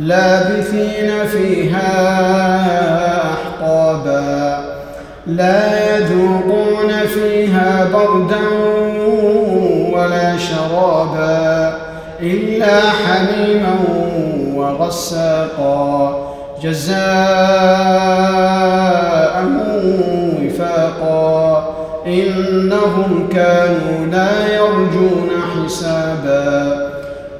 لابثين فيها أحقابا. لا يذوقون فيها بردا ولا شرابا إلا حميما وغساقا. جزاء وفاقا. إنهم كانوا لا يرجون حسابا.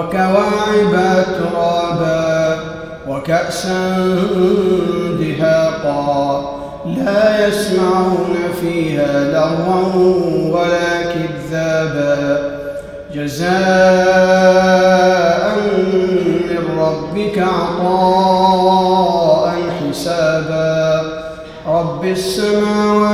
وكواعب ترابا وكأسا دهاقا لا يسمعون فيها لغوا ولا كذابا جزاء من ربك عطاء حسابا رب السماوات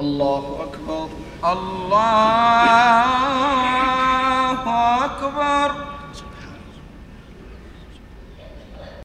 الله أكبر. الله